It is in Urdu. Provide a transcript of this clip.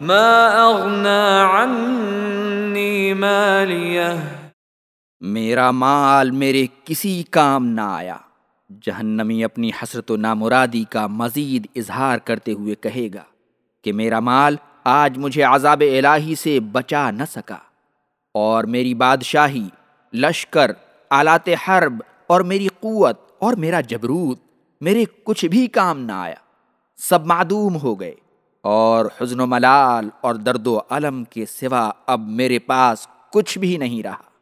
ما اغنى عني ماليه؟ میرا مال میرے کسی کام نہ آیا۔ جہنمی اپنی حسرت و نامرادی کا مزید اظہار کرتے ہوئے کہے گا کہ میرا مال آج مجھے عذاب الہی سے بچا نہ سکا اور میری بادشاہی، لشکر، آلات حرب اور میری قوت اور میرا جبروت، میرے کچھ بھی کام نہ آیا۔ سب معدوم ہو گئے۔ اور حزن و ملال اور درد و علم کے سوا اب میرے پاس کچھ بھی نہیں رہا۔